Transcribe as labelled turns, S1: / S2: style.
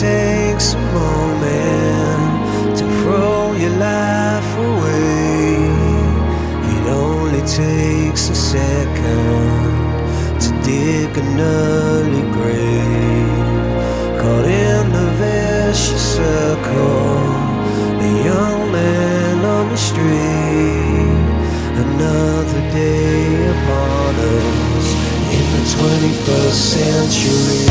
S1: takes a moment to throw your life away. It only takes a second to dig an early grave. Caught in the vicious circle, a young man on the street. Another day upon us in the 21st century.